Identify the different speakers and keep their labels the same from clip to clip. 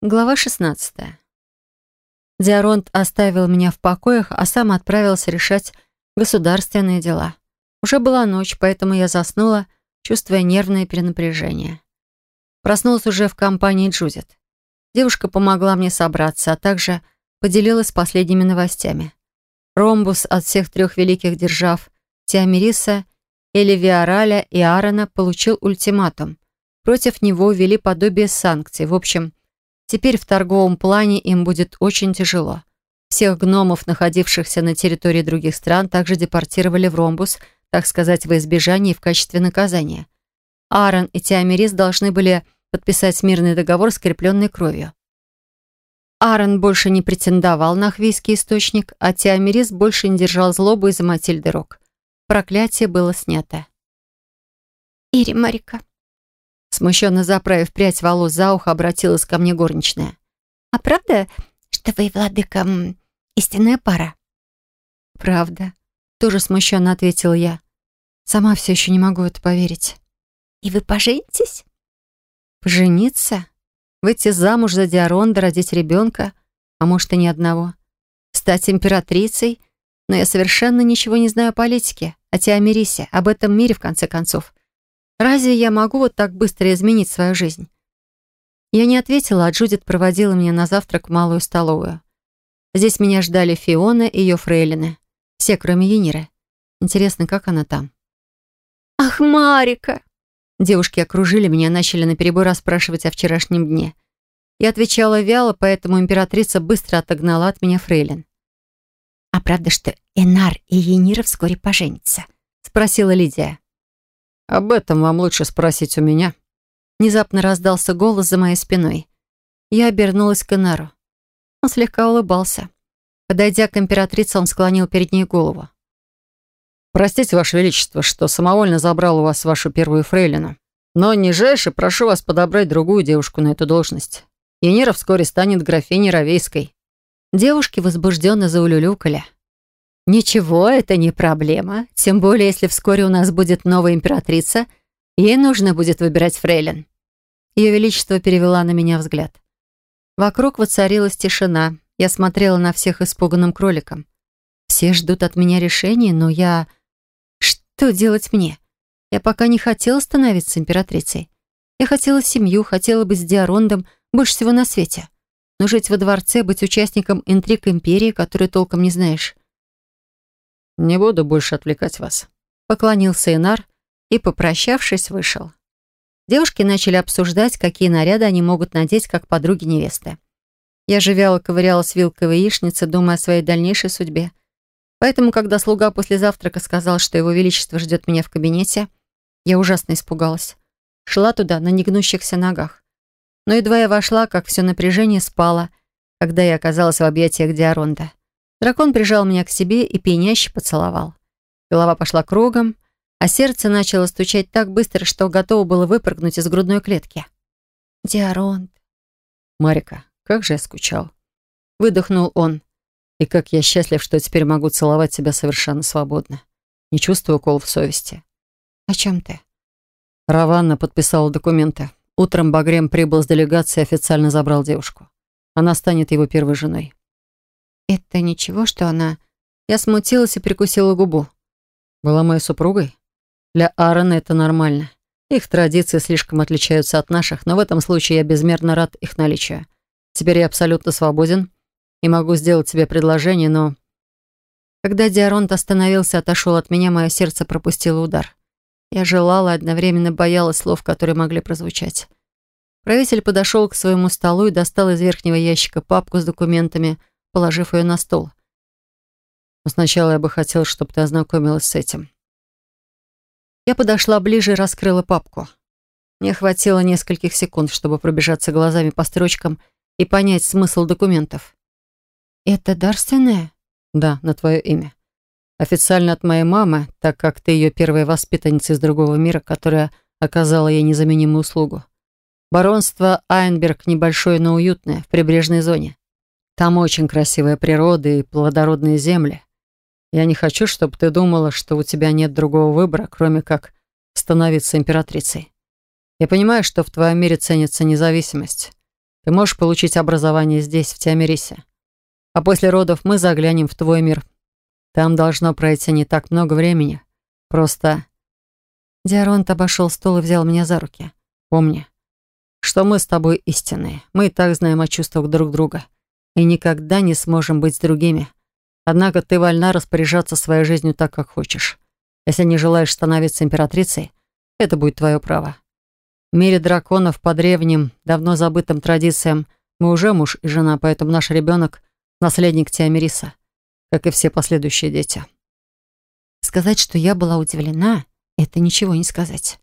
Speaker 1: Глава 16. Диаронт оставил меня в покоях, а сам отправился решать государственные дела. Уже была ночь, поэтому я заснула, чувствуя нервное перенапряжение. Проснулась уже в компании Джудит. Девушка помогла мне собраться, а также поделилась последними новостями. Ромбус от всех трех великих держав Тиамириса, Эливиораля и Аарона получил ультиматум. Против него ввели подобие санкций. В общем, Теперь в торговом плане им будет очень тяжело. Всех гномов, находившихся на территории других стран, также депортировали в Ромбус, так сказать, во избежание и в качестве наказания. Аарон и Тиамирис должны были подписать мирный договор, скрепленный кровью. Аарон больше не претендовал на хвийский источник, а Тиамирис больше не держал злобу из-за Матильды Рок. Проклятие было снято.
Speaker 2: «Ири Марика,
Speaker 1: Смущенно заправив прядь волос за ухо, обратилась ко мне горничная.
Speaker 2: «А правда, что вы, владыка, истинная пара?»
Speaker 1: «Правда», — тоже смущенно ответила я. «Сама все еще не могу это поверить».
Speaker 2: «И вы поженитесь?»
Speaker 1: «Пожениться? Выйти замуж за Диаронда, родить ребенка, а может и ни одного? Стать императрицей? Но я совершенно ничего не знаю о политике, о Теомирисе, об этом мире, в конце концов. Разве я могу вот так быстро изменить свою жизнь? Я не ответила, а Джудит проводила меня на завтрак в малую столовую. Здесь меня ждали Фиона и ее фрейлины. Все, кроме Ениры. Интересно, как она там?
Speaker 2: «Ах, Марика!»
Speaker 1: Девушки окружили меня, начали наперебой расспрашивать о вчерашнем дне. Я отвечала вяло, поэтому императрица быстро отогнала от меня фрейлин.
Speaker 2: «А правда, что Энар и Енира вскоре поженятся?»
Speaker 1: — спросила Лидия.
Speaker 3: «Об этом вам лучше спросить у меня».
Speaker 1: Внезапно раздался голос за моей спиной. Я обернулась к Энару. Он слегка улыбался. Подойдя к императрице, он склонил перед ней голову.
Speaker 3: «Простите, Ваше Величество, что самовольно забрал у вас вашу первую фрейлину. Но нижайше прошу вас подобрать другую девушку на эту должность. Енира вскоре станет графиней Равейской».
Speaker 1: Девушки возбужденно заулюлюкали. Ничего, это не проблема. Тем более, если вскоре у нас будет новая императрица, ей нужно будет выбирать фрейлин. Ее Величество перевела на меня взгляд. Вокруг воцарилась тишина. Я смотрела на всех испуганным кроликом. Все ждут от меня решения, но я... Что делать мне? Я пока не хотела становиться императрицей. Я хотела семью, хотела быть с Диарондом больше всего на свете. Но жить во дворце, быть участником интриг империи, которую толком не знаешь,
Speaker 3: «Не буду больше отвлекать вас», —
Speaker 1: поклонился Инар и, попрощавшись, вышел. Девушки начали обсуждать, какие наряды они могут надеть как подруги невесты. Я же вяло ковырялась вилкой в яичнице, думая о своей дальнейшей судьбе. Поэтому, когда слуга после завтрака сказал, что его величество ждет меня в кабинете, я ужасно испугалась. Шла туда на негнущихся ногах. Но едва я вошла, как все напряжение спало, когда я оказалась в объятиях Диаронда. Дракон прижал меня к себе и пьяняще поцеловал. Голова пошла кругом, а сердце начало стучать так быстро, что готово было выпрыгнуть из грудной клетки. «Диаронт».
Speaker 3: «Марика, как же я скучал».
Speaker 1: Выдохнул он.
Speaker 3: «И как я счастлив, что теперь могу целовать тебя совершенно свободно. Не чувствую в совести».
Speaker 1: «О чем ты?»
Speaker 3: Раванна подписала документы. Утром Багрем прибыл с делегацией и официально забрал девушку. Она станет его первой женой.
Speaker 1: «Это ничего, что она...» Я смутилась и прикусила губу.
Speaker 3: «Была моей супругой? Для Аарона это нормально. Их традиции слишком отличаются от наших, но в этом случае я безмерно рад их наличию. Теперь я абсолютно свободен и могу сделать тебе предложение, но...»
Speaker 1: Когда Диаронт остановился, отошел от меня, мое сердце пропустило удар. Я желала, одновременно боялась слов, которые могли прозвучать. Правитель подошел к своему столу и достал из верхнего ящика папку с документами, положив ее на стол.
Speaker 3: Но сначала я бы хотел, чтобы ты ознакомилась с этим.
Speaker 1: Я подошла ближе и раскрыла папку. Мне хватило нескольких секунд, чтобы пробежаться глазами по строчкам и понять смысл документов. «Это дарственное?»
Speaker 3: «Да, на твое имя. Официально от моей мамы, так как ты ее первая воспитанница из другого мира, которая оказала ей незаменимую услугу. Баронство Айнберг небольшое, но уютное, в прибрежной зоне. Там очень красивая природа и плодородные земли. Я не хочу, чтобы ты думала, что у тебя нет другого выбора, кроме как становиться императрицей. Я понимаю, что в твоем мире ценится независимость. Ты можешь получить образование здесь, в Тиамирисе. А после родов мы заглянем в твой мир. Там должно пройти не так много времени. Просто...»
Speaker 1: Диаронт обошел стол и взял меня за руки.
Speaker 3: «Помни, что мы с тобой истинные. Мы и так знаем о чувствах друг друга. И никогда не сможем быть с другими. Однако ты вольна распоряжаться своей жизнью так, как хочешь. Если не желаешь становиться императрицей, это будет твое право. В мире драконов по древним, давно забытым традициям мы уже муж и жена, поэтому наш ребенок — наследник Тиамириса, как и все последующие дети.
Speaker 1: Сказать, что я была удивлена, это ничего не сказать.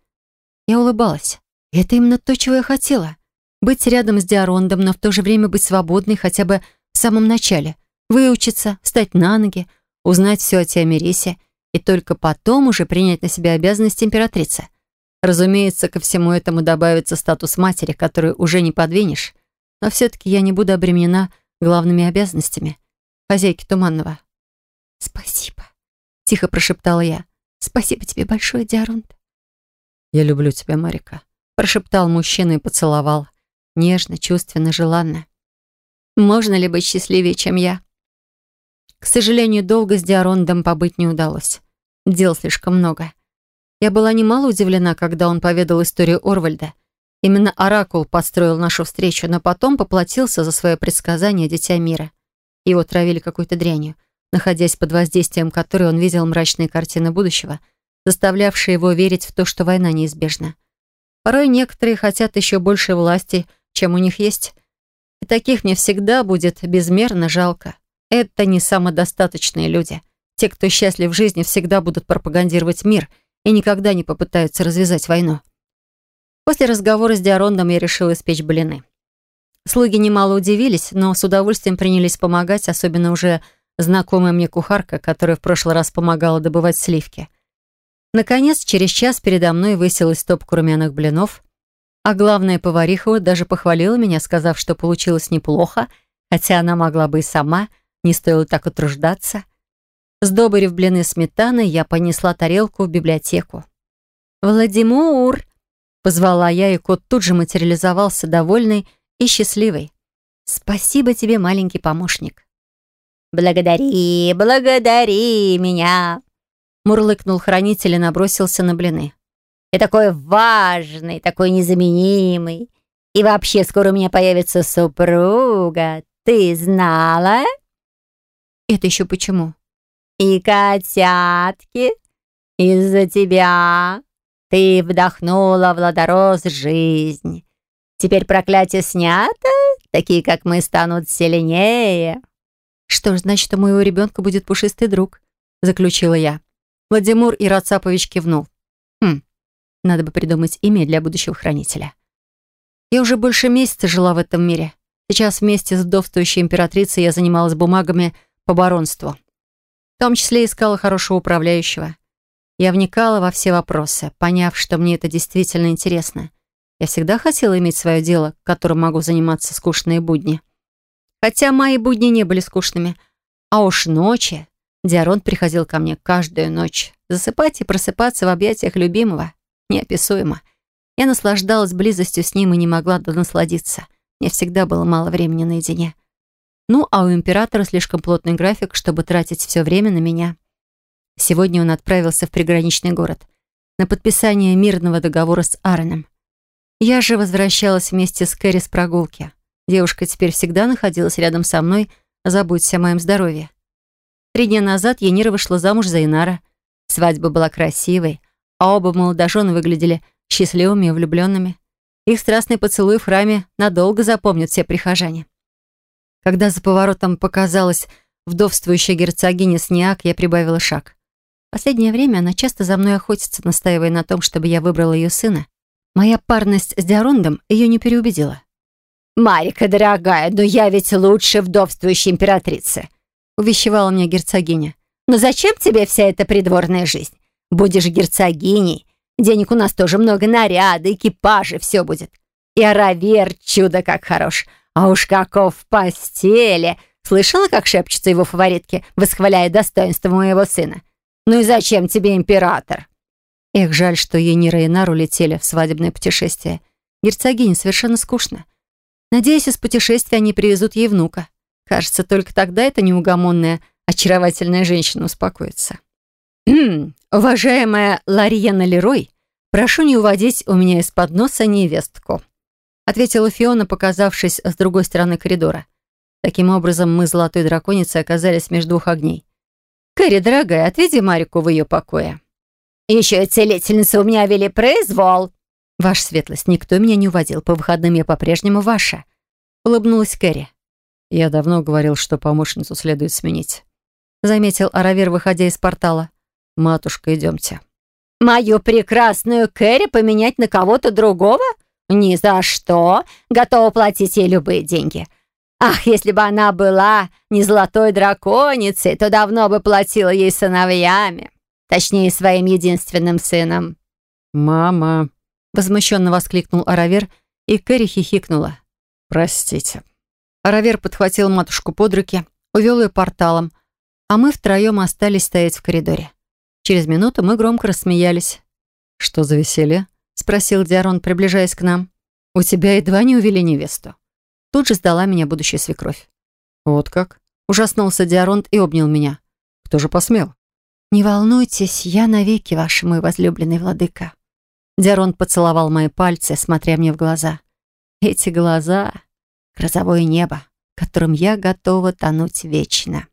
Speaker 1: Я улыбалась. Это именно то, чего я хотела. Быть рядом с Диарондом, но в то же время быть свободной хотя бы в самом начале. Выучиться, встать на ноги, узнать все о Тиамирисе и только потом уже принять на себя обязанности императрицы. Разумеется, ко всему этому добавится статус матери, которую уже не подвинешь, но все-таки я не буду обременена главными обязанностями хозяйки Туманного. «Спасибо», — тихо прошептала я. «Спасибо тебе большое, Диарунд».
Speaker 3: «Я люблю тебя, Марика», — прошептал мужчина и поцеловал. Нежно, чувственно, желанно.
Speaker 1: «Можно ли быть счастливее, чем я?» К сожалению, долго с Диарондом побыть не удалось. Дел слишком много. Я была немало удивлена, когда он поведал историю Орвальда. Именно Оракул построил нашу встречу, но потом поплатился за свое предсказание Дитя Мира. Его травили какой-то дрянью, находясь под воздействием которой он видел мрачные картины будущего, заставлявшие его верить в то, что война неизбежна. Порой некоторые хотят еще больше власти, чем у них есть. И таких мне всегда будет безмерно жалко. Это не самодостаточные люди. Те, кто счастлив в жизни, всегда будут пропагандировать мир — и никогда не попытаются развязать войну. После разговора с Диарондом я решила испечь блины. Слуги немало удивились, но с удовольствием принялись помогать, особенно уже знакомая мне кухарка, которая в прошлый раз помогала добывать сливки. Наконец, через час передо мной высилась стопка румяных блинов, а главная повариха даже похвалила меня, сказав, что получилось неплохо, хотя она могла бы и сама, не стоило так утруждаться — Сдобрив блины сметаной, я понесла тарелку в библиотеку. «Владимир!» — позвала я, и кот тут же материализовался, довольный и счастливый. «Спасибо тебе, маленький помощник».
Speaker 2: «Благодари, благодари меня!»
Speaker 1: Мурлыкнул хранитель и набросился на блины.
Speaker 2: «Ты такой важный, такой незаменимый. И вообще, скоро у меня появится супруга. Ты знала?»
Speaker 1: «Это еще почему?»
Speaker 2: И котятки, из-за тебя ты вдохнула в Ладорос жизнь. Теперь проклятие снято, такие, как мы, станут сильнее.
Speaker 1: Что ж, значит, у моего ребенка будет пушистый друг, заключила я. Владимир Ирацапович кивнул. Хм, надо бы придумать имя для будущего хранителя. Я уже больше месяца жила в этом мире. Сейчас вместе с вдовствующей императрицей я занималась бумагами по баронству. В том числе искала хорошего управляющего. Я вникала во все вопросы, поняв, что мне это действительно интересно. Я всегда хотела иметь свое дело, которым могу заниматься скучные будни. Хотя мои будни не были скучными. А уж ночи. Диарон приходил ко мне каждую ночь. Засыпать и просыпаться в объятиях любимого. Неописуемо. Я наслаждалась близостью с ним и не могла насладиться. Мне всегда было мало времени наедине. Ну, а у императора слишком плотный график, чтобы тратить все время на меня. Сегодня он отправился в приграничный город на подписание мирного договора с Аароном. Я же возвращалась вместе с Кэрри с прогулки. Девушка теперь всегда находилась рядом со мной, заботься о моем здоровье. Три дня назад Янира вышла замуж за Инара. Свадьба была красивой, а оба молодожены выглядели счастливыми и влюбленными. Их страстный поцелуй в храме надолго запомнят все прихожане. Когда за поворотом показалась вдовствующая герцогиня Сниак, я прибавила шаг. Последнее время она часто за мной охотится, настаивая на том, чтобы я выбрала ее сына. Моя парность с Диарондом ее не переубедила.
Speaker 2: «Марика, дорогая, но я ведь лучше вдовствующей императрицы»,
Speaker 1: увещевала мне герцогиня.
Speaker 2: «Но зачем тебе вся эта придворная жизнь? Будешь герцогиней, денег у нас тоже много, наряды, экипажи, все будет. И Аравер чудо как хорош. А уж каков в постели! Слышала, как шепчутся его фаворитки, восхваляя достоинство моего сына? Ну и зачем тебе император?»
Speaker 1: Эх, жаль, что Енира и Нар улетели в свадебное путешествие. Герцогине совершенно скучно. Надеюсь, из путешествия они привезут ей внука. Кажется, только тогда эта неугомонная, очаровательная женщина успокоится. «Уважаемая Лариена Лерой, прошу не уводить у меня из-под носа невестку», ответила Фиона, показавшись с другой стороны коридора. Таким образом, мы Золотой Драконицей оказались между двух огней. «Кэрри, дорогая, отведи Марику в ее покое».
Speaker 2: «Еще и целительница у меня вели произвол».
Speaker 1: «Ваша светлость, никто меня не уводил. По выходным я по-прежнему ваша», — улыбнулась Кэрри.
Speaker 3: «Я давно говорил, что помощницу следует сменить», —
Speaker 1: заметил Аравир, выходя из портала.
Speaker 3: «Матушка, идемте».
Speaker 2: «Мою прекрасную Кэрри поменять на кого-то другого? Ни за что. Готова платить ей любые деньги. Ах, если бы она была не золотой драконицей, то давно бы платила ей сыновьями. Точнее, своим единственным сыном».
Speaker 3: «Мама!»
Speaker 1: — возмущенно воскликнул Аравер, и Кэрри хихикнула.
Speaker 3: «Простите».
Speaker 1: Аравер подхватил матушку под руки, увел ее порталом, а мы втроем остались стоять в коридоре. Через минуту мы громко рассмеялись.
Speaker 3: «Что за веселье?»
Speaker 1: — спросил Диарон, приближаясь к нам. «У тебя едва не увели невесту». Тут же сдала меня будущая свекровь.
Speaker 3: «Вот как?»
Speaker 1: — ужаснулся Диаронт и обнял меня.
Speaker 3: «Кто же посмел?»
Speaker 1: «Не волнуйтесь, я навеки ваш мой возлюбленный владыка». Диаронт поцеловал мои пальцы, смотря мне в глаза. Эти глаза — грозовое небо, которым я готова тонуть вечно.